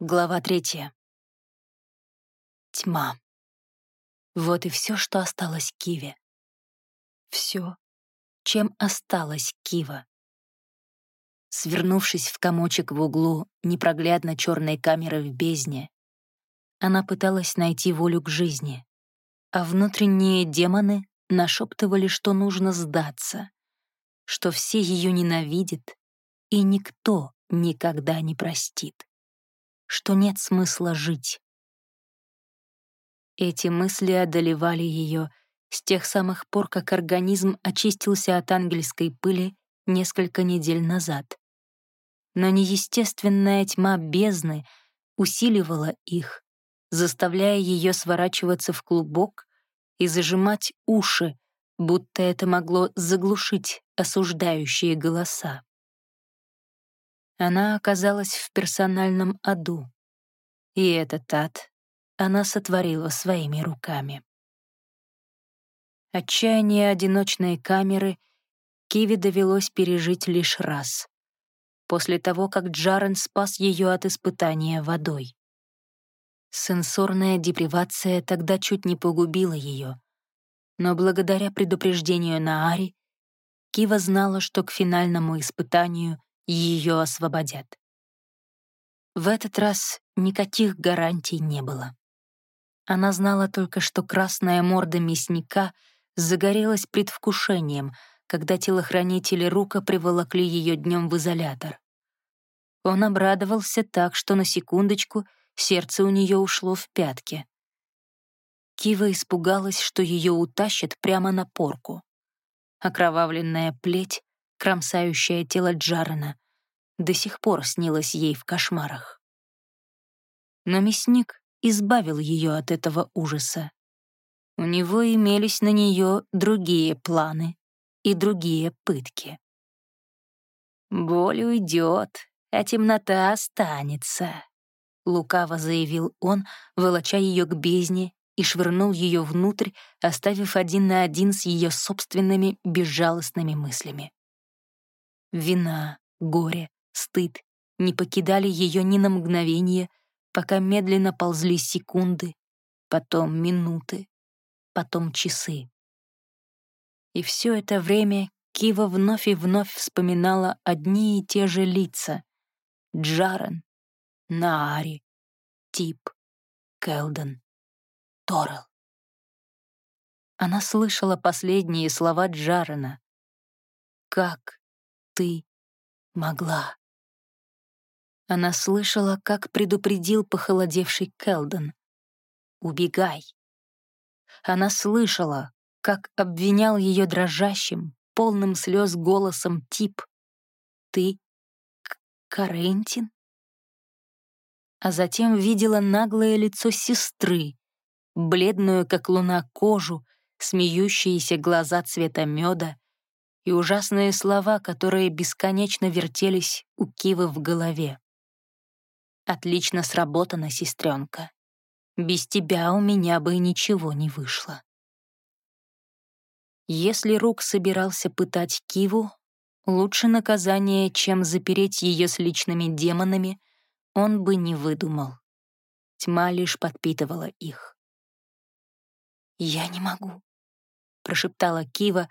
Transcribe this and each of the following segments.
Глава третья. Тьма. Вот и все, что осталось Киве. Все, чем осталась Кива. Свернувшись в комочек в углу непроглядно черной камеры в бездне, она пыталась найти волю к жизни, а внутренние демоны нашептывали, что нужно сдаться, что все ее ненавидят, и никто никогда не простит что нет смысла жить. Эти мысли одолевали ее с тех самых пор, как организм очистился от ангельской пыли несколько недель назад. Но неестественная тьма бездны усиливала их, заставляя ее сворачиваться в клубок и зажимать уши, будто это могло заглушить осуждающие голоса. Она оказалась в персональном аду. И этот ад она сотворила своими руками. Отчаяние одиночной камеры Киви довелось пережить лишь раз, после того, как Джарен спас ее от испытания водой. Сенсорная депривация тогда чуть не погубила ее, но благодаря предупреждению Наари Кива знала, что к финальному испытанию ее освободят. В этот раз никаких гарантий не было. Она знала только, что красная морда мясника загорелась предвкушением, когда телохранители Рука приволокли ее днем в изолятор. Он обрадовался так, что на секундочку сердце у нее ушло в пятки. Кива испугалась, что ее утащат прямо на порку. Окровавленная плеть кромсающее тело Джарена, до сих пор снилось ей в кошмарах. Но мясник избавил ее от этого ужаса. У него имелись на нее другие планы и другие пытки. «Боль уйдет, а темнота останется», — лукаво заявил он, волоча ее к бездне и швырнул ее внутрь, оставив один на один с ее собственными безжалостными мыслями. Вина, горе, стыд не покидали ее ни на мгновение, пока медленно ползли секунды, потом минуты, потом часы. И все это время Кива вновь и вновь вспоминала одни и те же лица — Джарен, Наари, Тип, Келден, Торел. Она слышала последние слова Джарена. «Как ты могла. Она слышала, как предупредил похолодевший Келден. «Убегай». Она слышала, как обвинял ее дрожащим, полным слез голосом тип «Ты Карентин?» А затем видела наглое лицо сестры, бледную, как луна, кожу, смеющиеся глаза цвета меда, и ужасные слова, которые бесконечно вертелись у Кивы в голове. «Отлично сработано, сестренка. Без тебя у меня бы ничего не вышло». Если Рук собирался пытать Киву, лучше наказание, чем запереть ее с личными демонами, он бы не выдумал. Тьма лишь подпитывала их. «Я не могу», — прошептала Кива,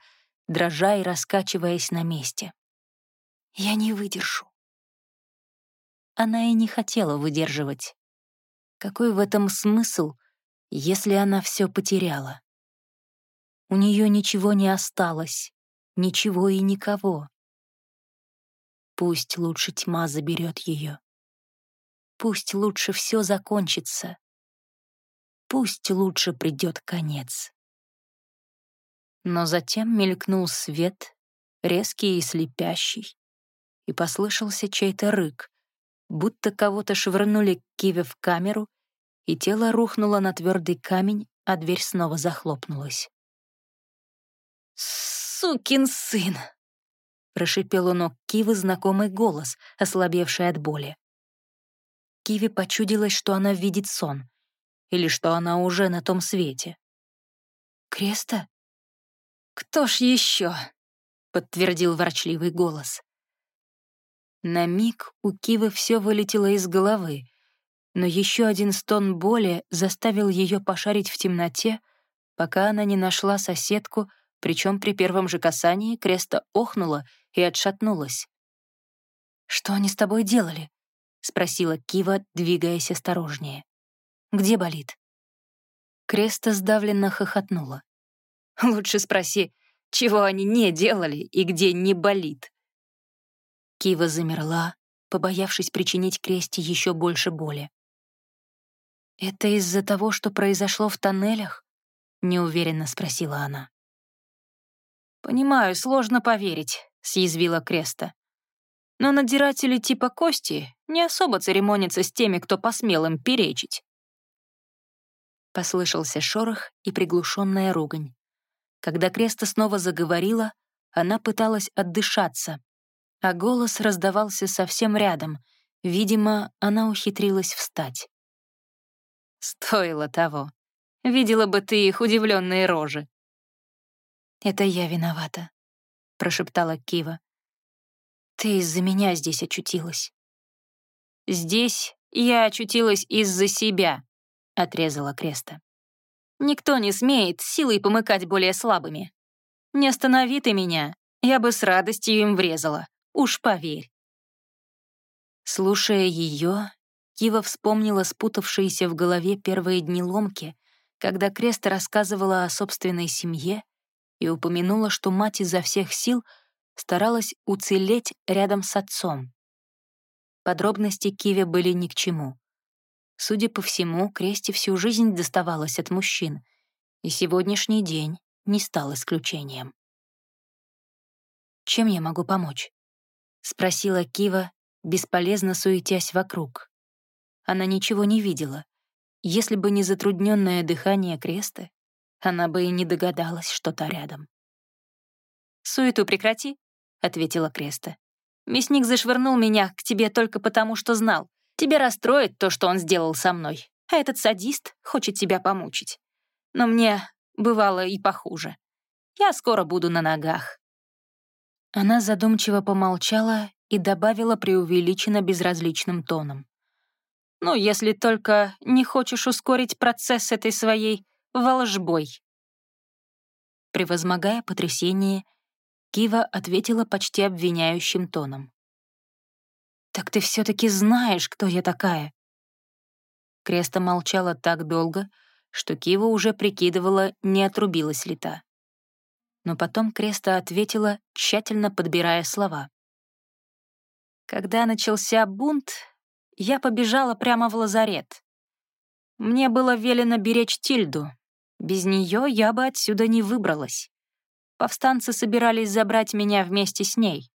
дрожа и раскачиваясь на месте. «Я не выдержу». Она и не хотела выдерживать. Какой в этом смысл, если она все потеряла? У нее ничего не осталось, ничего и никого. Пусть лучше тьма заберет ее. Пусть лучше все закончится. Пусть лучше придет конец. Но затем мелькнул свет, резкий и слепящий, и послышался чей-то рык, будто кого-то швырнули к Киве в камеру, и тело рухнуло на твердый камень, а дверь снова захлопнулась. «Сукин сын!» — прошипел у ног Кивы знакомый голос, ослабевший от боли. Киви почудилось, что она видит сон, или что она уже на том свете. «Креста?» «Кто ж еще?» — подтвердил ворчливый голос. На миг у Кивы все вылетело из головы, но еще один стон боли заставил ее пошарить в темноте, пока она не нашла соседку, причем при первом же касании Креста охнула и отшатнулась. «Что они с тобой делали?» — спросила Кива, двигаясь осторожнее. «Где болит?» Креста сдавленно хохотнула. «Лучше спроси, чего они не делали и где не болит». Кива замерла, побоявшись причинить Кресте еще больше боли. «Это из-за того, что произошло в тоннелях?» — неуверенно спросила она. «Понимаю, сложно поверить», — съязвила Креста. «Но надзиратели типа Кости не особо церемонятся с теми, кто посмел им перечить». Послышался шорох и приглушенная ругань. Когда Креста снова заговорила, она пыталась отдышаться, а голос раздавался совсем рядом. Видимо, она ухитрилась встать. «Стоило того. Видела бы ты их удивленные рожи». «Это я виновата», — прошептала Кива. «Ты из-за меня здесь очутилась». «Здесь я очутилась из-за себя», — отрезала Креста. «Никто не смеет силой помыкать более слабыми. Не останови ты меня, я бы с радостью им врезала, уж поверь». Слушая ее, Кива вспомнила спутавшиеся в голове первые дни ломки, когда Креста рассказывала о собственной семье и упомянула, что мать изо всех сил старалась уцелеть рядом с отцом. Подробности Киве были ни к чему. Судя по всему, Кресте всю жизнь доставалось от мужчин, и сегодняшний день не стал исключением. «Чем я могу помочь?» — спросила Кива, бесполезно суетясь вокруг. Она ничего не видела. Если бы не затрудненное дыхание Креста, она бы и не догадалась, что та рядом. «Суету прекрати», — ответила Креста. «Мясник зашвырнул меня к тебе только потому, что знал. Тебя расстроит то, что он сделал со мной, а этот садист хочет тебя помучить. Но мне бывало и похуже. Я скоро буду на ногах». Она задумчиво помолчала и добавила преувеличенно безразличным тоном. «Ну, если только не хочешь ускорить процесс этой своей волжбой». Превозмогая потрясение, Кива ответила почти обвиняющим тоном. «Так ты все-таки знаешь, кто я такая?» Креста молчала так долго, что Кива уже прикидывала, не отрубилась ли та. Но потом Креста ответила, тщательно подбирая слова. «Когда начался бунт, я побежала прямо в лазарет. Мне было велено беречь Тильду. Без нее я бы отсюда не выбралась. Повстанцы собирались забрать меня вместе с ней.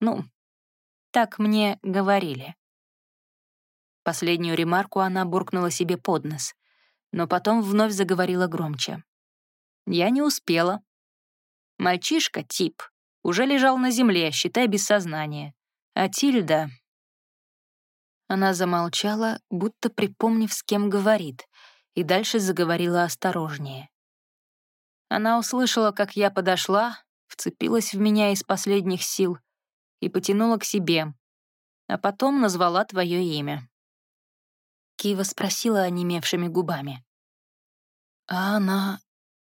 Ну, так мне говорили. Последнюю ремарку она буркнула себе под нос, но потом вновь заговорила громче. Я не успела. Мальчишка, тип, уже лежал на земле, считай, без сознания. А Тильда... Она замолчала, будто припомнив, с кем говорит, и дальше заговорила осторожнее. Она услышала, как я подошла, вцепилась в меня из последних сил — и потянула к себе, а потом назвала твое имя. Кива спросила онемевшими губами. «А она...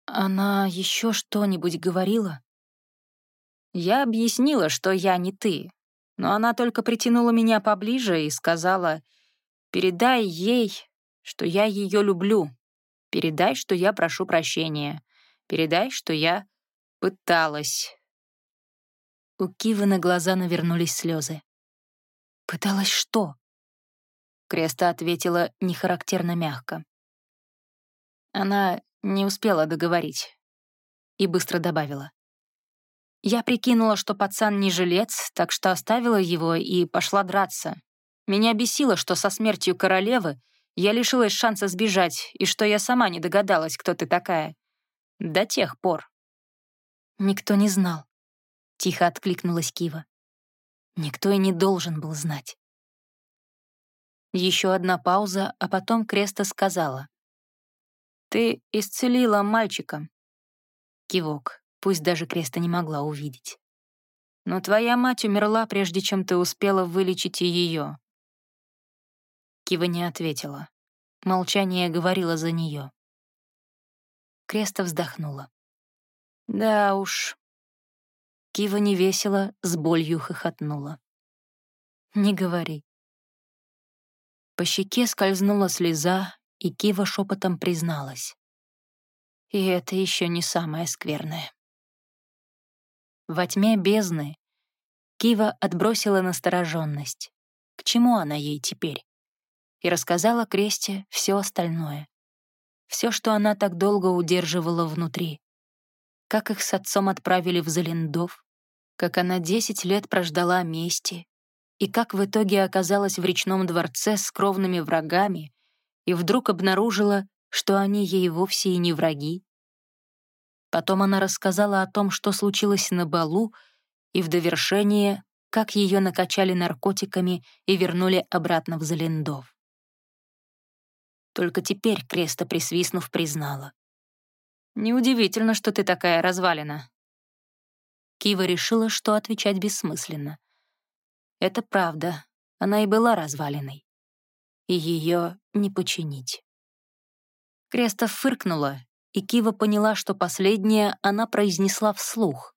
она еще что-нибудь говорила?» Я объяснила, что я не ты, но она только притянула меня поближе и сказала, «Передай ей, что я ее люблю. Передай, что я прошу прощения. Передай, что я пыталась. У Кивы на глаза навернулись слезы. «Пыталась что?» Креста ответила нехарактерно мягко. Она не успела договорить и быстро добавила. Я прикинула, что пацан не жилец, так что оставила его и пошла драться. Меня бесило, что со смертью королевы я лишилась шанса сбежать, и что я сама не догадалась, кто ты такая. До тех пор. Никто не знал. — тихо откликнулась Кива. Никто и не должен был знать. Еще одна пауза, а потом Креста сказала. «Ты исцелила мальчика». Кивок, пусть даже Креста не могла увидеть. «Но твоя мать умерла, прежде чем ты успела вылечить ее. Кива не ответила. Молчание говорило за нее. Креста вздохнула. Да уж. Кива невесело, с болью хохотнула. Не говори. По щеке скользнула слеза, и Кива шепотом призналась. И это еще не самое скверное. Во тьме бездны Кива отбросила настороженность. К чему она ей теперь? И рассказала Кресте все остальное. Все, что она так долго удерживала внутри. Как их с отцом отправили в Залендов, как она десять лет прождала мести, и как в итоге оказалась в речном дворце с кровными врагами и вдруг обнаружила, что они ей вовсе и не враги. Потом она рассказала о том, что случилось на балу, и в довершение, как ее накачали наркотиками и вернули обратно в Залендов. Только теперь Креста, присвистнув, признала. «Неудивительно, что ты такая развалина». Кива решила, что отвечать бессмысленно. Это правда, она и была развалиной. И ее не починить. Креста фыркнула, и Кива поняла, что последнее она произнесла вслух.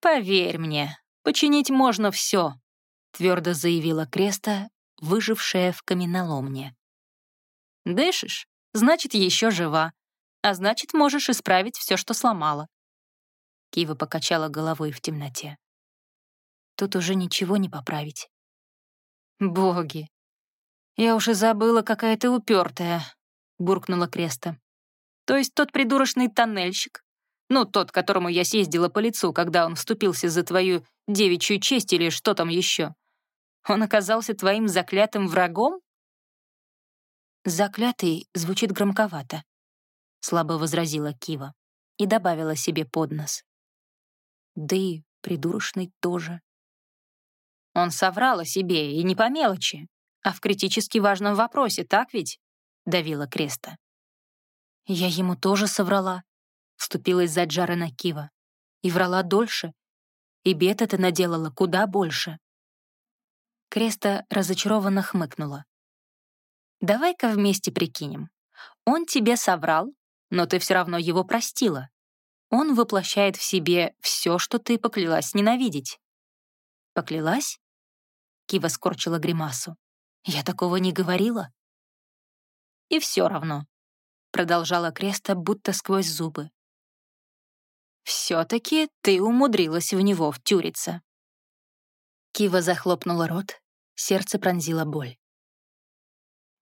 «Поверь мне, починить можно все», — твердо заявила Креста, выжившая в каменоломне. «Дышишь? Значит, еще жива. А значит, можешь исправить все, что сломала». Кива покачала головой в темноте. Тут уже ничего не поправить. «Боги! Я уже забыла, какая ты упертая», — буркнула Креста. «То есть тот придурочный тоннельщик? Ну, тот, которому я съездила по лицу, когда он вступился за твою девичью честь или что там еще. Он оказался твоим заклятым врагом?» «Заклятый звучит громковато», — слабо возразила Кива и добавила себе под нос. «Да и придурочный тоже». Он соврал о себе, и не по мелочи, а в критически важном вопросе, так ведь?» — давила Креста. «Я ему тоже соврала», — вступилась за Джарена Кива. «И врала дольше. И бед это наделала куда больше». Креста разочарованно хмыкнула. «Давай-ка вместе прикинем. Он тебе соврал, но ты все равно его простила. Он воплощает в себе все, что ты поклялась ненавидеть». «Поклялась?» Кива скорчила гримасу. «Я такого не говорила». «И все равно», — продолжала Креста, будто сквозь зубы. «Все-таки ты умудрилась в него втюриться». Кива захлопнула рот, сердце пронзила боль.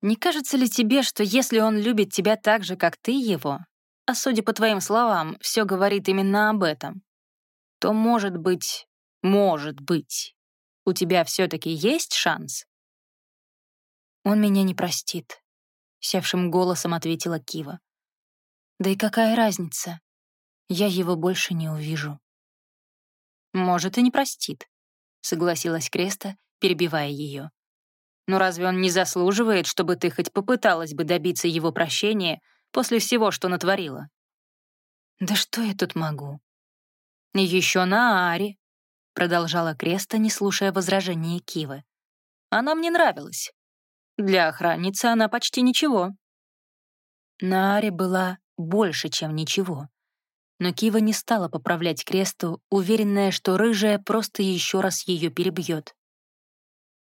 «Не кажется ли тебе, что если он любит тебя так же, как ты его, а судя по твоим словам, все говорит именно об этом, то, может быть, может быть, у тебя все-таки есть шанс?» «Он меня не простит», — севшим голосом ответила Кива. «Да и какая разница? Я его больше не увижу». «Может, и не простит», — согласилась Креста, перебивая ее. «Но разве он не заслуживает, чтобы ты хоть попыталась бы добиться его прощения после всего, что натворила?» «Да что я тут могу?» «Еще на Аре», — продолжала Креста, не слушая возражения Кивы. «Она мне нравилась. Для охранницы она почти ничего». На Аре была больше, чем ничего. Но Кива не стала поправлять Кресту, уверенная, что рыжая просто еще раз ее перебьет.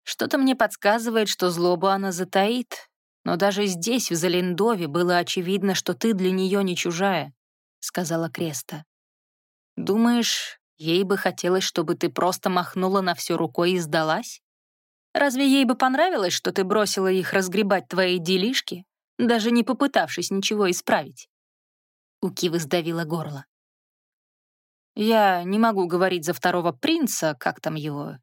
Что-то мне подсказывает, что злобу она затаит, но даже здесь, в Залендове, было очевидно, что ты для нее не чужая, — сказала Креста. Думаешь, Ей бы хотелось, чтобы ты просто махнула на все рукой и сдалась? Разве ей бы понравилось, что ты бросила их разгребать твои делишки, даже не попытавшись ничего исправить?» У Кивы сдавило горло. «Я не могу говорить за второго принца, как там его?»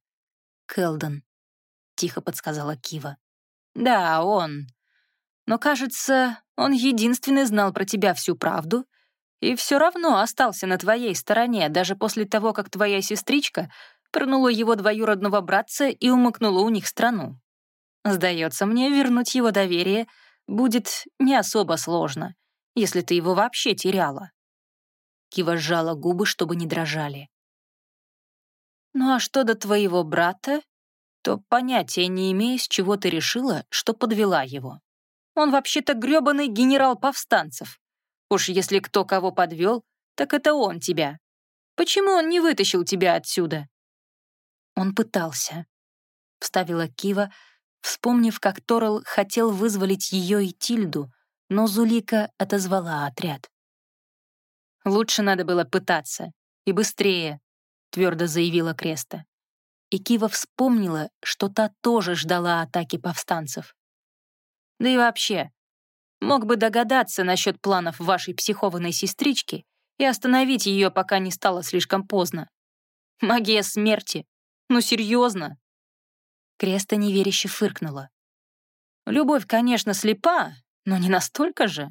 «Келдон», — тихо подсказала Кива. «Да, он. Но, кажется, он единственный знал про тебя всю правду и все равно остался на твоей стороне, даже после того, как твоя сестричка пронула его двоюродного братца и умыкнула у них страну. Сдается мне, вернуть его доверие будет не особо сложно, если ты его вообще теряла. Кива сжала губы, чтобы не дрожали. «Ну а что до твоего брата?» то понятия не имею, с чего ты решила, что подвела его. Он вообще-то грёбаный генерал повстанцев. Уж если кто кого подвел, так это он тебя. Почему он не вытащил тебя отсюда?» «Он пытался», — вставила Кива, вспомнив, как Торл хотел вызволить ее и Тильду, но Зулика отозвала отряд. «Лучше надо было пытаться. И быстрее», — твердо заявила Креста. И Кива вспомнила, что та тоже ждала атаки повстанцев. «Да и вообще, мог бы догадаться насчет планов вашей психованной сестрички и остановить ее, пока не стало слишком поздно. Магия смерти. Ну, серьезно?» Креста неверяще фыркнула. «Любовь, конечно, слепа, но не настолько же».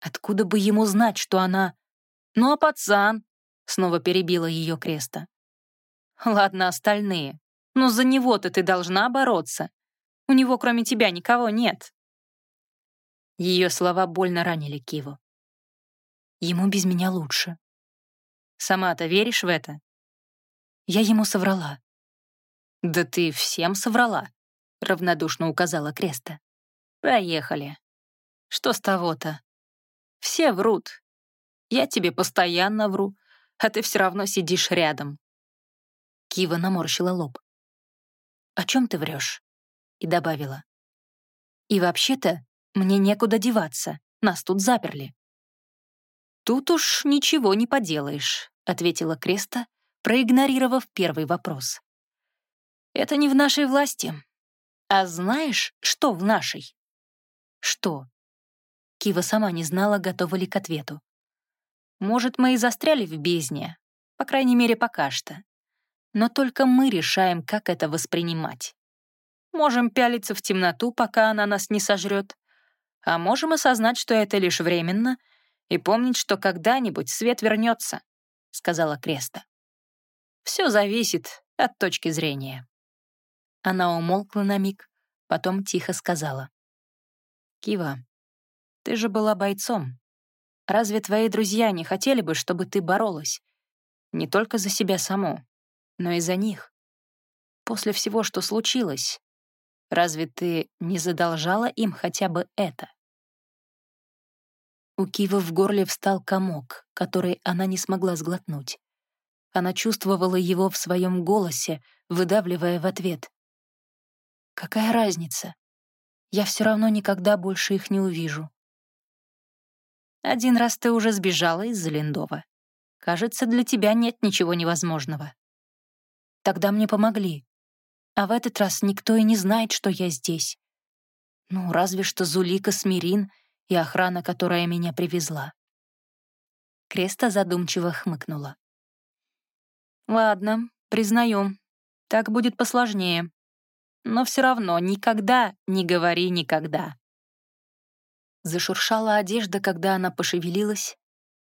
Откуда бы ему знать, что она... «Ну а пацан?» — снова перебила ее Креста. «Ладно, остальные. Но за него-то ты должна бороться. У него кроме тебя никого нет». Ее слова больно ранили Киву. Ему без меня лучше. Сама-то веришь в это? Я ему соврала. Да ты всем соврала, равнодушно указала Креста. Проехали. Что с того-то? Все врут. Я тебе постоянно вру, а ты все равно сидишь рядом. Кива наморщила лоб. «О чем ты врешь?» И добавила. «И вообще-то мне некуда деваться, нас тут заперли». «Тут уж ничего не поделаешь», — ответила Креста, проигнорировав первый вопрос. «Это не в нашей власти. А знаешь, что в нашей?» «Что?» Кива сама не знала, готова ли к ответу. «Может, мы и застряли в бездне, по крайней мере, пока что. Но только мы решаем, как это воспринимать. Можем пялиться в темноту, пока она нас не сожрет, а можем осознать, что это лишь временно — и помнить, что когда-нибудь свет вернется», — сказала Креста. «Все зависит от точки зрения». Она умолкла на миг, потом тихо сказала. «Кива, ты же была бойцом. Разве твои друзья не хотели бы, чтобы ты боролась? Не только за себя саму, но и за них. После всего, что случилось, разве ты не задолжала им хотя бы это?» У Кивы в горле встал комок, который она не смогла сглотнуть. Она чувствовала его в своем голосе, выдавливая в ответ. «Какая разница? Я все равно никогда больше их не увижу». «Один раз ты уже сбежала из-за Линдова. Кажется, для тебя нет ничего невозможного». «Тогда мне помогли. А в этот раз никто и не знает, что я здесь. Ну, разве что Зулика Смирин — и охрана, которая меня привезла. Креста задумчиво хмыкнула. «Ладно, признаю, так будет посложнее. Но все равно никогда не говори никогда». Зашуршала одежда, когда она пошевелилась,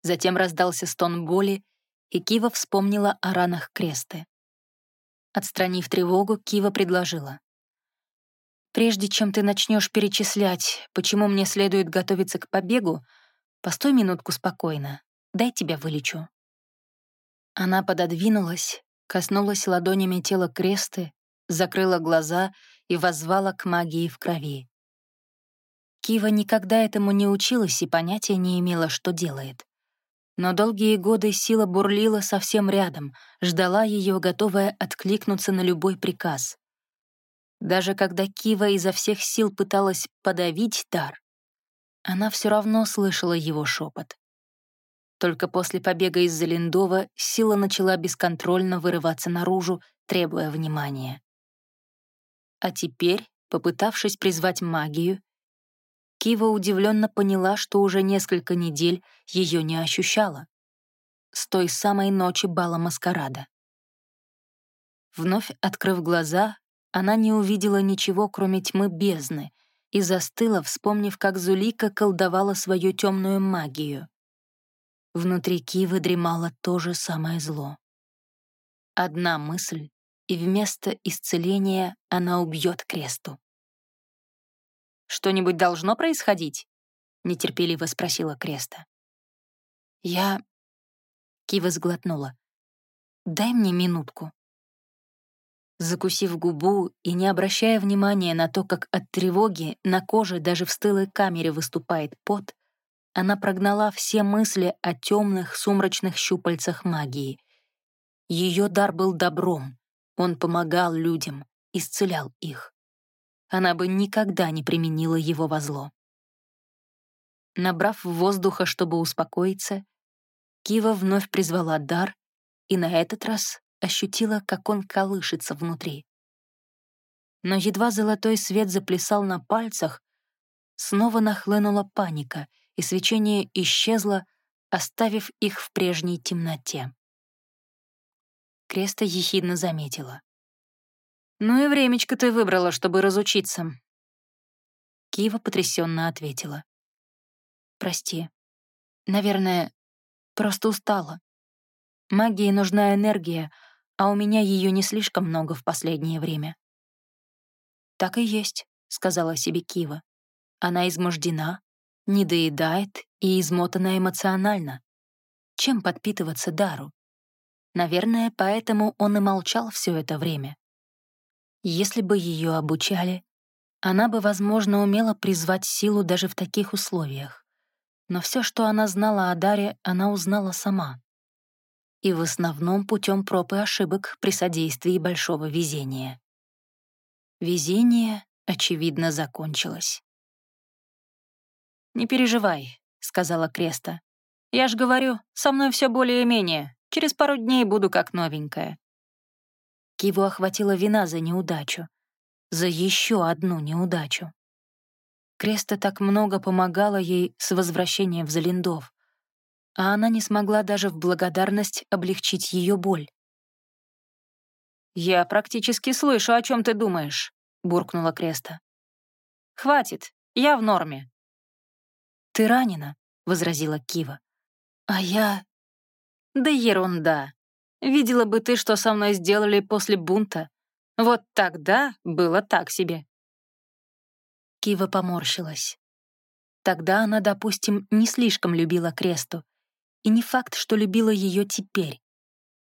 затем раздался стон боли, и Кива вспомнила о ранах Кресты. Отстранив тревогу, Кива предложила. Прежде чем ты начнешь перечислять, почему мне следует готовиться к побегу, постой минутку спокойно, дай тебя вылечу». Она пододвинулась, коснулась ладонями тела кресты, закрыла глаза и воззвала к магии в крови. Кива никогда этому не училась и понятия не имела, что делает. Но долгие годы сила бурлила совсем рядом, ждала ее, готовая откликнуться на любой приказ. Даже когда Кива изо всех сил пыталась подавить дар, она все равно слышала его шепот. Только после побега из Залиндова сила начала бесконтрольно вырываться наружу, требуя внимания. А теперь, попытавшись призвать магию, Кива удивленно поняла, что уже несколько недель ее не ощущала. С той самой ночи бала маскарада. Вновь открыв глаза, она не увидела ничего, кроме тьмы бездны, и застыла, вспомнив, как Зулика колдовала свою темную магию. Внутри Кивы дремало то же самое зло. Одна мысль, и вместо исцеления она убьет кресту. «Что-нибудь должно происходить?» — нетерпеливо спросила Креста. «Я...» — Кива сглотнула. «Дай мне минутку». Закусив губу и не обращая внимания на то, как от тревоги на коже даже в стылой камере выступает пот, она прогнала все мысли о темных сумрачных щупальцах магии. Ее дар был добром, он помогал людям, исцелял их. Она бы никогда не применила его во зло. Набрав воздуха, чтобы успокоиться, Кива вновь призвала дар и на этот раз ощутила, как он колышется внутри. Но едва золотой свет заплясал на пальцах, снова нахлынула паника, и свечение исчезло, оставив их в прежней темноте. Креста ехидно заметила. «Ну и времечко ты выбрала, чтобы разучиться». Кива потрясенно ответила. «Прости. Наверное, просто устала. Магии нужна энергия, а у меня ее не слишком много в последнее время». «Так и есть», — сказала себе Кива. «Она измождена, недоедает и измотана эмоционально. Чем подпитываться дару? Наверное, поэтому он и молчал все это время. Если бы ее обучали, она бы, возможно, умела призвать силу даже в таких условиях. Но все, что она знала о Даре, она узнала сама. И в основном путем проб и ошибок при содействии большого везения. Везение, очевидно, закончилось. «Не переживай», — сказала Креста. «Я ж говорю, со мной все более-менее. Через пару дней буду как новенькая». Киву охватила вина за неудачу. За еще одну неудачу. Креста так много помогала ей с возвращением в Залиндов, а она не смогла даже в благодарность облегчить ее боль. «Я практически слышу, о чем ты думаешь», — буркнула Креста. «Хватит, я в норме». «Ты ранена», — возразила Кива. «А я...» «Да ерунда. Видела бы ты, что со мной сделали после бунта. Вот тогда было так себе». Кива поморщилась. Тогда она, допустим, не слишком любила Кресту. И не факт, что любила ее теперь.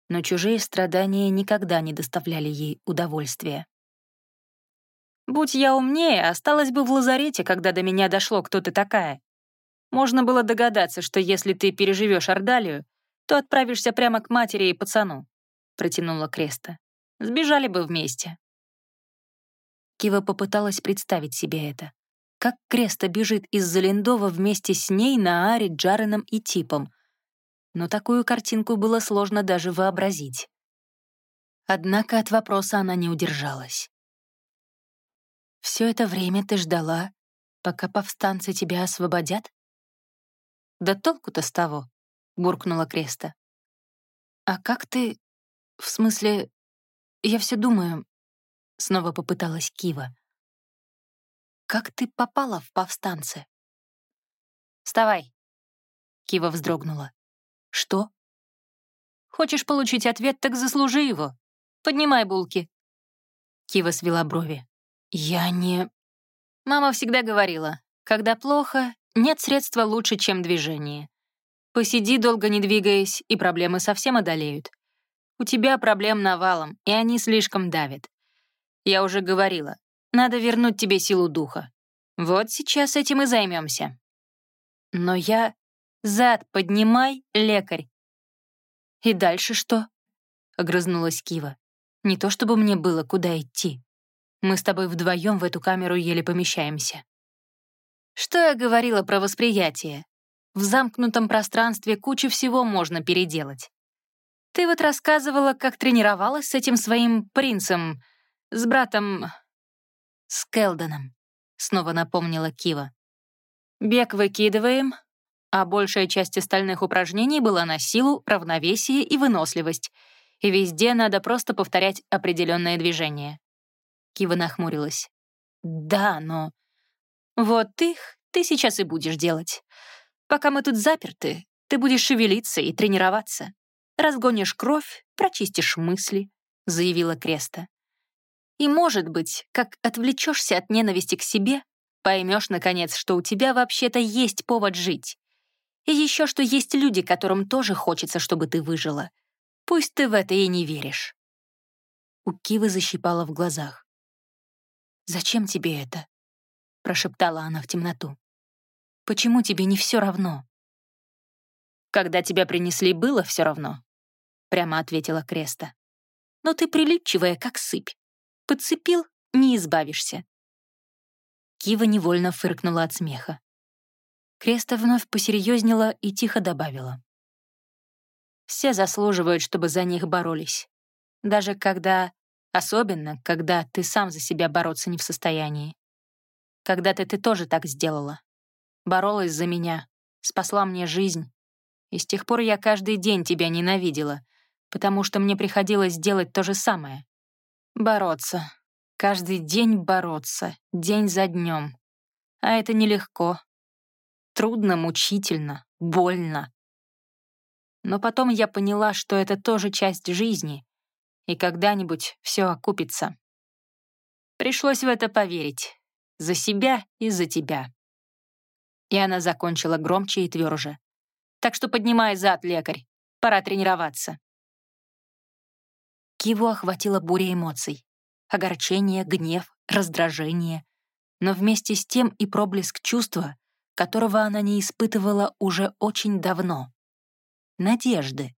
Но чужие страдания никогда не доставляли ей удовольствия. «Будь я умнее, осталась бы в лазарете, когда до меня дошло, кто ты такая. Можно было догадаться, что если ты переживешь Ордалию, то отправишься прямо к матери и пацану», — протянула Креста. «Сбежали бы вместе». Кива попыталась представить себе это. Как Креста бежит из Залендова вместе с ней на Аре, Джареном и Типом. Но такую картинку было сложно даже вообразить. Однако от вопроса она не удержалась. «Все это время ты ждала, пока повстанцы тебя освободят?» «Да толку-то с того», — буркнула Креста. «А как ты... В смысле... Я все думаю...» — снова попыталась Кива. «Как ты попала в повстанцы?» «Вставай!» — Кива вздрогнула. «Что?» «Хочешь получить ответ, так заслужи его. Поднимай булки». Кива свела брови. «Я не...» Мама всегда говорила, когда плохо, нет средства лучше, чем движение. Посиди, долго не двигаясь, и проблемы совсем одолеют. У тебя проблем навалом, и они слишком давят. Я уже говорила, надо вернуть тебе силу духа. Вот сейчас этим и займемся. Но я... Зад поднимай, лекарь. И дальше что? Огрызнулась Кива. Не то чтобы мне было куда идти. Мы с тобой вдвоем в эту камеру еле помещаемся. Что я говорила про восприятие? В замкнутом пространстве кучу всего можно переделать. Ты вот рассказывала, как тренировалась с этим своим принцем, с братом... с Келдоном, снова напомнила Кива. Бег выкидываем, а большая часть остальных упражнений была на силу, равновесие и выносливость, и везде надо просто повторять определенные движения. Кива нахмурилась. «Да, но вот их ты сейчас и будешь делать. Пока мы тут заперты, ты будешь шевелиться и тренироваться. Разгонишь кровь, прочистишь мысли», — заявила Креста. «И, может быть, как отвлечешься от ненависти к себе, поймешь, наконец, что у тебя вообще-то есть повод жить. И еще что есть люди, которым тоже хочется, чтобы ты выжила. Пусть ты в это и не веришь». у Кивы защипала в глазах. «Зачем тебе это?» — прошептала она в темноту. «Почему тебе не все равно?» «Когда тебя принесли, было все равно», — прямо ответила Креста. «Но ты прилипчивая, как сыпь. Подцепил — не избавишься». Кива невольно фыркнула от смеха. Креста вновь посерьезнела и тихо добавила. «Все заслуживают, чтобы за них боролись. Даже когда... Особенно, когда ты сам за себя бороться не в состоянии. Когда-то ты тоже так сделала. Боролась за меня, спасла мне жизнь. И с тех пор я каждый день тебя ненавидела, потому что мне приходилось делать то же самое. Бороться. Каждый день бороться, день за днем. А это нелегко. Трудно, мучительно, больно. Но потом я поняла, что это тоже часть жизни, и когда-нибудь все окупится. Пришлось в это поверить. За себя и за тебя. И она закончила громче и тверже. Так что поднимай зад, лекарь. Пора тренироваться. Киву охватила буря эмоций. Огорчение, гнев, раздражение. Но вместе с тем и проблеск чувства, которого она не испытывала уже очень давно. Надежды.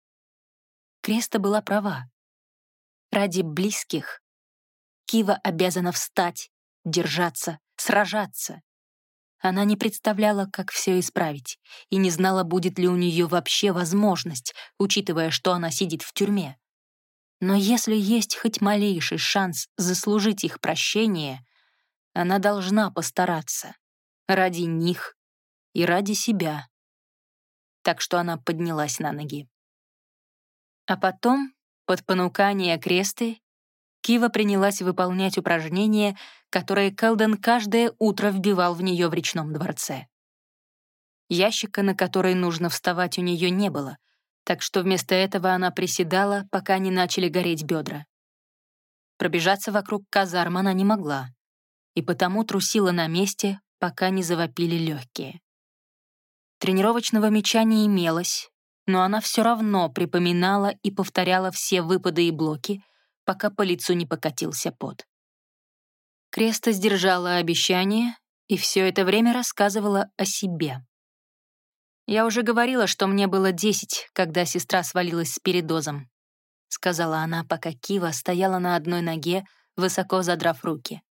Креста была права. Ради близких Кива обязана встать, держаться, сражаться. Она не представляла, как все исправить, и не знала, будет ли у нее вообще возможность, учитывая, что она сидит в тюрьме. Но если есть хоть малейший шанс заслужить их прощение, она должна постараться. Ради них и ради себя. Так что она поднялась на ноги. А потом под понукание кресты Кива принялась выполнять упражнения, которые Келден каждое утро вбивал в нее в речном дворце. Ящика, на который нужно вставать, у нее не было, так что вместо этого она приседала, пока не начали гореть бедра. Пробежаться вокруг казарм она не могла, и потому трусила на месте, пока не завопили легкие. Тренировочного мяча не имелось, но она все равно припоминала и повторяла все выпады и блоки, пока по лицу не покатился пот. Креста сдержала обещание и все это время рассказывала о себе. «Я уже говорила, что мне было десять, когда сестра свалилась с передозом», — сказала она, пока Кива стояла на одной ноге, высоко задрав руки.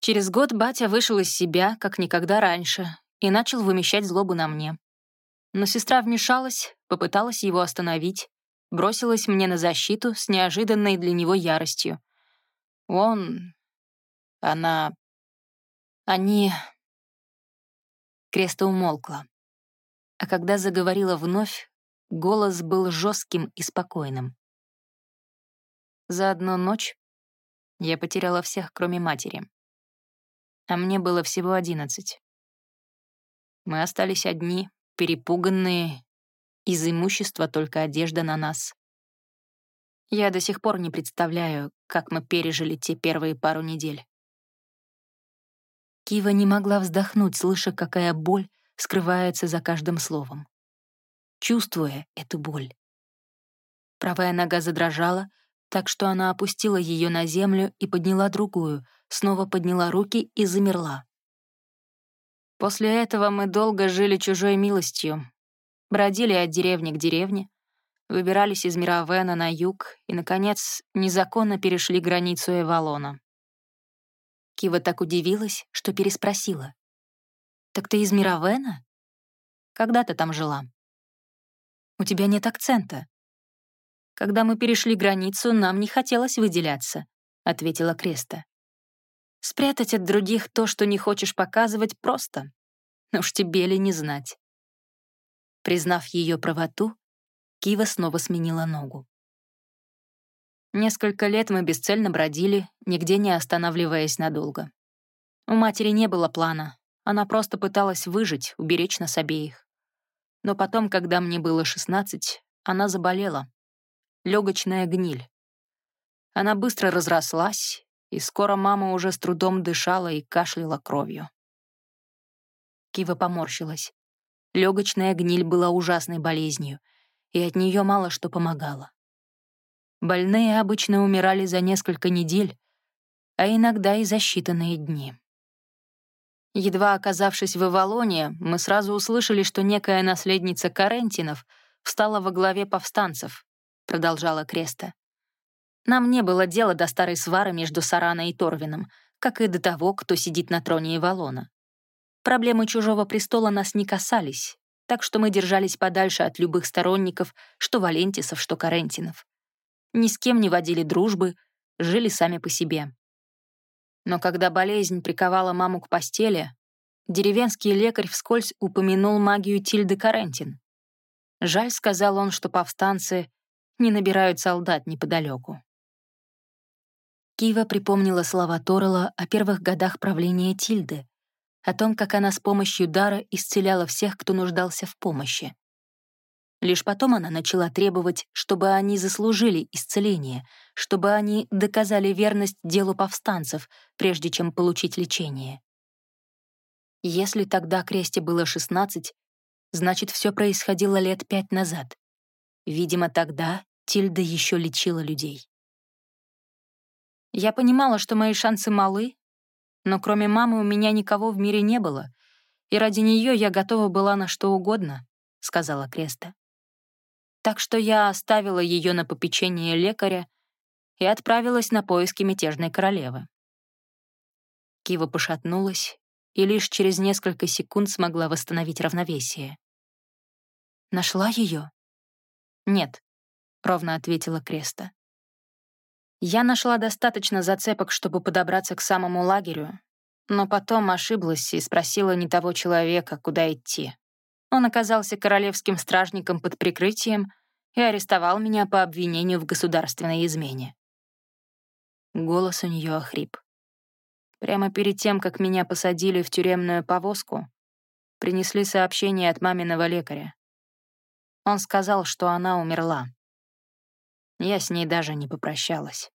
Через год батя вышел из себя, как никогда раньше, и начал вымещать злобу на мне. Но сестра вмешалась, попыталась его остановить, бросилась мне на защиту с неожиданной для него яростью. Он... Она... Они... Креста умолкла. А когда заговорила вновь, голос был жестким и спокойным. За одну ночь я потеряла всех, кроме матери. А мне было всего одиннадцать. Мы остались одни, перепуганные, из имущества только одежда на нас. Я до сих пор не представляю, как мы пережили те первые пару недель. Кива не могла вздохнуть, слыша, какая боль скрывается за каждым словом. Чувствуя эту боль. Правая нога задрожала, так что она опустила ее на землю и подняла другую, снова подняла руки и замерла. После этого мы долго жили чужой милостью, бродили от деревни к деревне, выбирались из Мировена на юг и, наконец, незаконно перешли границу Эвалона. Кива так удивилась, что переспросила. «Так ты из Мировена? Когда ты там жила?» «У тебя нет акцента». «Когда мы перешли границу, нам не хотелось выделяться», — ответила Креста. Спрятать от других то, что не хочешь показывать, просто. Уж тебе ли не знать. Признав ее правоту, Кива снова сменила ногу. Несколько лет мы бесцельно бродили, нигде не останавливаясь надолго. У матери не было плана, она просто пыталась выжить, уберечь нас обеих. Но потом, когда мне было 16, она заболела. Легочная гниль. Она быстро разрослась, и скоро мама уже с трудом дышала и кашляла кровью. Кива поморщилась. Легочная гниль была ужасной болезнью, и от нее мало что помогало. Больные обычно умирали за несколько недель, а иногда и за считанные дни. Едва оказавшись в Авалоне, мы сразу услышали, что некая наследница Карентинов встала во главе повстанцев, продолжала Креста. Нам не было дела до старой свары между Сараной и Торвином, как и до того, кто сидит на троне Ивалона. Проблемы чужого престола нас не касались, так что мы держались подальше от любых сторонников, что Валентисов, что Карентинов. Ни с кем не водили дружбы, жили сами по себе. Но когда болезнь приковала маму к постели, деревенский лекарь вскользь упомянул магию Тильды Карентин. Жаль, сказал он, что повстанцы не набирают солдат неподалеку. Кива припомнила слова Торрелла о первых годах правления Тильды, о том, как она с помощью дара исцеляла всех, кто нуждался в помощи. Лишь потом она начала требовать, чтобы они заслужили исцеление, чтобы они доказали верность делу повстанцев, прежде чем получить лечение. Если тогда Кресте было 16, значит, все происходило лет пять назад. Видимо, тогда Тильда еще лечила людей. Я понимала, что мои шансы малы, но кроме мамы у меня никого в мире не было, и ради нее я готова была на что угодно, — сказала Креста. Так что я оставила ее на попечение лекаря и отправилась на поиски мятежной королевы. Кива пошатнулась и лишь через несколько секунд смогла восстановить равновесие. «Нашла ее?» «Нет», — ровно ответила Креста. Я нашла достаточно зацепок, чтобы подобраться к самому лагерю, но потом ошиблась и спросила не того человека, куда идти. Он оказался королевским стражником под прикрытием и арестовал меня по обвинению в государственной измене. Голос у нее охрип. Прямо перед тем, как меня посадили в тюремную повозку, принесли сообщение от маминого лекаря. Он сказал, что она умерла. Я с ней даже не попрощалась.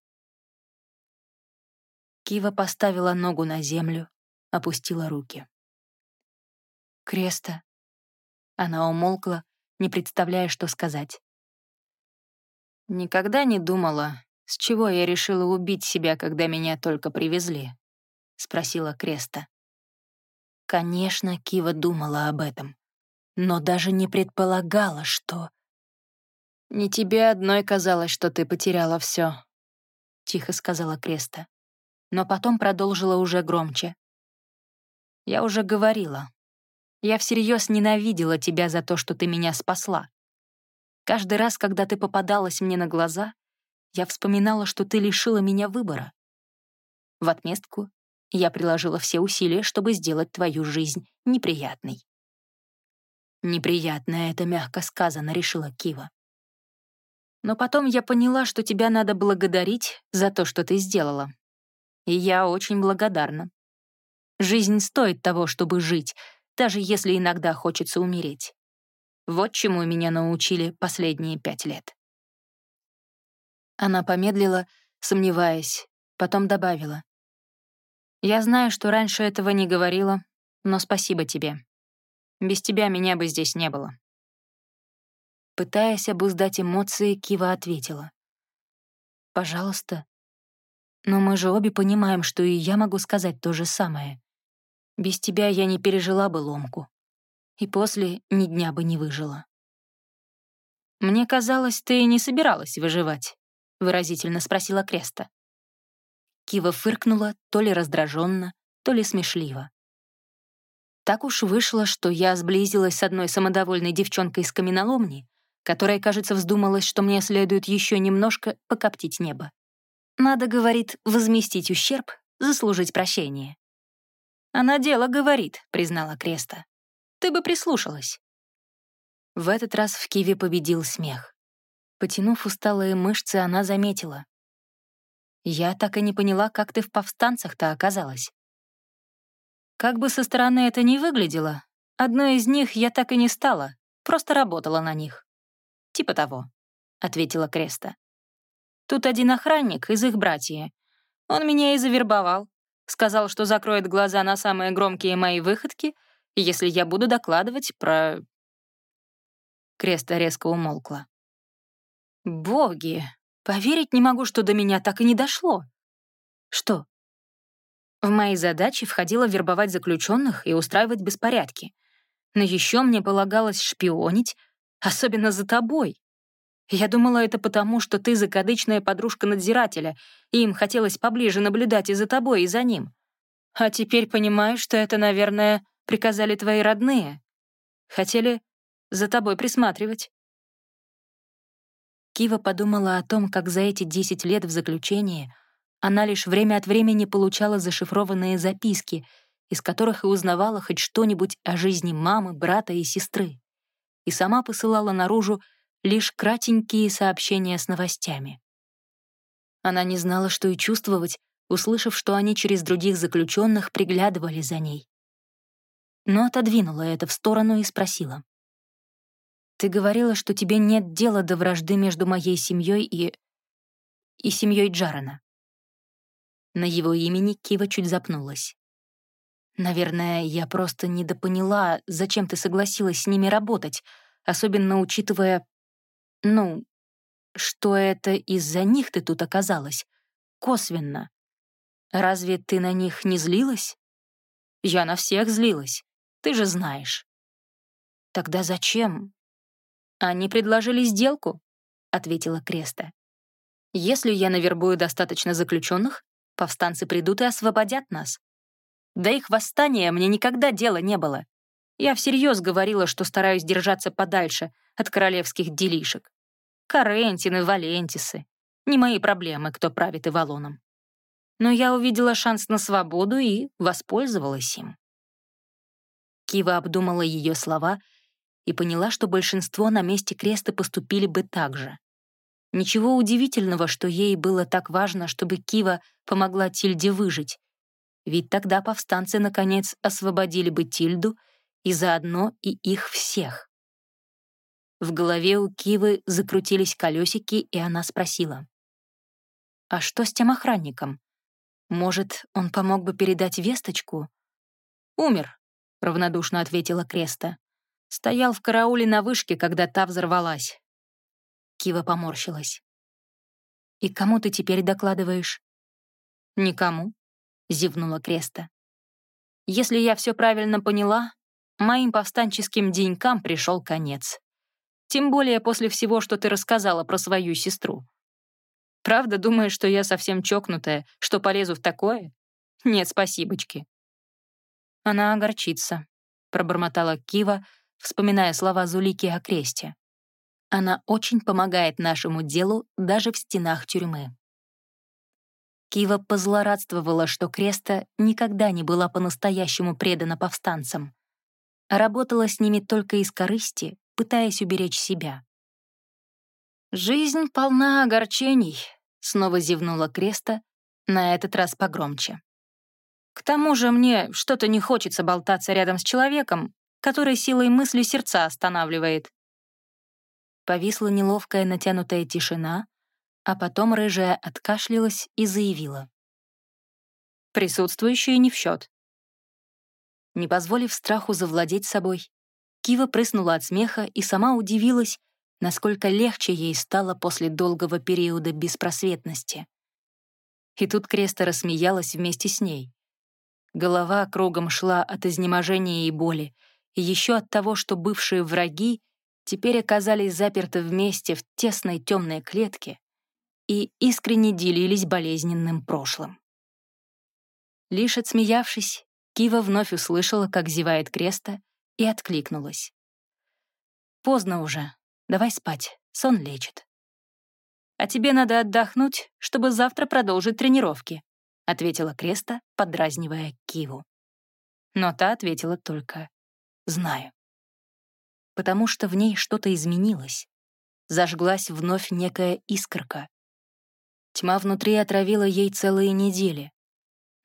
Кива поставила ногу на землю, опустила руки. «Креста». Она умолкла, не представляя, что сказать. «Никогда не думала, с чего я решила убить себя, когда меня только привезли?» — спросила Креста. Конечно, Кива думала об этом, но даже не предполагала, что... «Не тебе одной казалось, что ты потеряла все, тихо сказала Креста, но потом продолжила уже громче. «Я уже говорила. Я всерьез ненавидела тебя за то, что ты меня спасла. Каждый раз, когда ты попадалась мне на глаза, я вспоминала, что ты лишила меня выбора. В отместку я приложила все усилия, чтобы сделать твою жизнь неприятной. «Неприятно — это мягко сказано», — решила Кива. Но потом я поняла, что тебя надо благодарить за то, что ты сделала. И я очень благодарна. Жизнь стоит того, чтобы жить, даже если иногда хочется умереть. Вот чему меня научили последние пять лет. Она помедлила, сомневаясь, потом добавила. «Я знаю, что раньше этого не говорила, но спасибо тебе. Без тебя меня бы здесь не было». Пытаясь обуздать эмоции, Кива ответила. «Пожалуйста. Но мы же обе понимаем, что и я могу сказать то же самое. Без тебя я не пережила бы ломку. И после ни дня бы не выжила». «Мне казалось, ты не собиралась выживать», — выразительно спросила Креста. Кива фыркнула то ли раздраженно, то ли смешливо. Так уж вышло, что я сблизилась с одной самодовольной девчонкой из каменоломни, которая, кажется, вздумалась, что мне следует еще немножко покоптить небо. Надо, говорит, возместить ущерб, заслужить прощение. «Она дело говорит», — признала Креста. «Ты бы прислушалась». В этот раз в Киве победил смех. Потянув усталые мышцы, она заметила. «Я так и не поняла, как ты в повстанцах-то оказалась». Как бы со стороны это ни выглядело, одной из них я так и не стала, просто работала на них. «Типа того», — ответила Креста. «Тут один охранник из их братья. Он меня и завербовал. Сказал, что закроет глаза на самые громкие мои выходки, если я буду докладывать про...» Креста резко умолкла. «Боги!» Поверить не могу, что до меня так и не дошло. Что? В мои задачи входило вербовать заключенных и устраивать беспорядки. Но еще мне полагалось шпионить, особенно за тобой. Я думала, это потому, что ты закадычная подружка надзирателя, и им хотелось поближе наблюдать и за тобой, и за ним. А теперь понимаю, что это, наверное, приказали твои родные. Хотели за тобой присматривать. Кива подумала о том, как за эти 10 лет в заключении она лишь время от времени получала зашифрованные записки, из которых и узнавала хоть что-нибудь о жизни мамы, брата и сестры, и сама посылала наружу лишь кратенькие сообщения с новостями. Она не знала, что и чувствовать, услышав, что они через других заключенных приглядывали за ней. Но отодвинула это в сторону и спросила. «Ты говорила, что тебе нет дела до вражды между моей семьей и... и семьей Джарена». На его имени Кива чуть запнулась. «Наверное, я просто недопоняла, зачем ты согласилась с ними работать, особенно учитывая... ну, что это из-за них ты тут оказалась. Косвенно. Разве ты на них не злилась? Я на всех злилась. Ты же знаешь. Тогда зачем? Они предложили сделку, ответила Креста. Если я навербую достаточно заключенных, повстанцы придут и освободят нас. До их восстания мне никогда дела не было. Я всерьез говорила, что стараюсь держаться подальше от королевских делишек. Карентины, Валентисы. Не мои проблемы, кто правит Ивалоном. Но я увидела шанс на свободу и воспользовалась им. Кива обдумала ее слова и поняла, что большинство на месте креста поступили бы так же. Ничего удивительного, что ей было так важно, чтобы Кива помогла Тильде выжить, ведь тогда повстанцы, наконец, освободили бы Тильду и заодно и их всех. В голове у Кивы закрутились колесики, и она спросила. «А что с тем охранником? Может, он помог бы передать весточку?» «Умер», — равнодушно ответила Креста. «Стоял в карауле на вышке, когда та взорвалась». Кива поморщилась. «И кому ты теперь докладываешь?» «Никому», — зевнула Креста. «Если я все правильно поняла, моим повстанческим денькам пришел конец. Тем более после всего, что ты рассказала про свою сестру. Правда думаешь, что я совсем чокнутая, что полезу в такое? Нет, спасибочки». Она огорчится, пробормотала Кива, вспоминая слова Зулики о кресте. Она очень помогает нашему делу даже в стенах тюрьмы. Кива позлорадствовала, что Креста никогда не была по-настоящему предана повстанцам, работала с ними только из корысти пытаясь уберечь себя. «Жизнь полна огорчений», — снова зевнула Креста, на этот раз погромче. «К тому же мне что-то не хочется болтаться рядом с человеком, который силой мысли сердца останавливает». Повисла неловкая натянутая тишина, а потом рыжая откашлялась и заявила. «Присутствующие не в счет. Не позволив страху завладеть собой, Кива прыснула от смеха и сама удивилась, насколько легче ей стало после долгого периода беспросветности. И тут Креста рассмеялась вместе с ней. Голова кругом шла от изнеможения и боли, и еще от того, что бывшие враги теперь оказались заперты вместе в тесной темной клетке и искренне делились болезненным прошлым. Лишь отсмеявшись, Кива вновь услышала, как зевает Креста, и откликнулась. «Поздно уже. Давай спать. Сон лечит». «А тебе надо отдохнуть, чтобы завтра продолжить тренировки», — ответила Креста, подразнивая Киву. Но та ответила только «Знаю». Потому что в ней что-то изменилось. Зажглась вновь некая искорка. Тьма внутри отравила ей целые недели.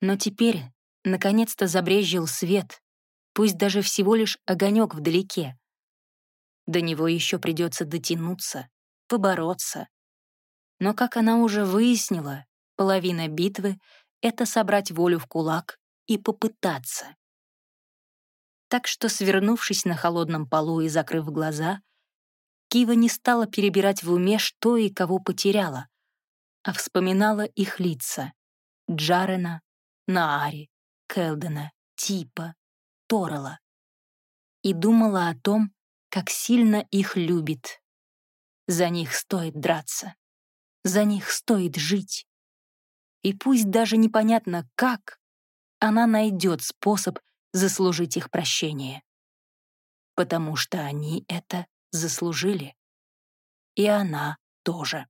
Но теперь, наконец-то, забрезжил свет, пусть даже всего лишь огонек вдалеке. До него еще придется дотянуться, побороться. Но, как она уже выяснила, половина битвы — это собрать волю в кулак и попытаться. Так что, свернувшись на холодном полу и закрыв глаза, Кива не стала перебирать в уме, что и кого потеряла, а вспоминала их лица — Джарена, Наари, Келдена, Типа, Торрелла. И думала о том, как сильно их любит. За них стоит драться. За них стоит жить. И пусть даже непонятно как, она найдет способ заслужить их прощение. Потому что они это заслужили. И она тоже.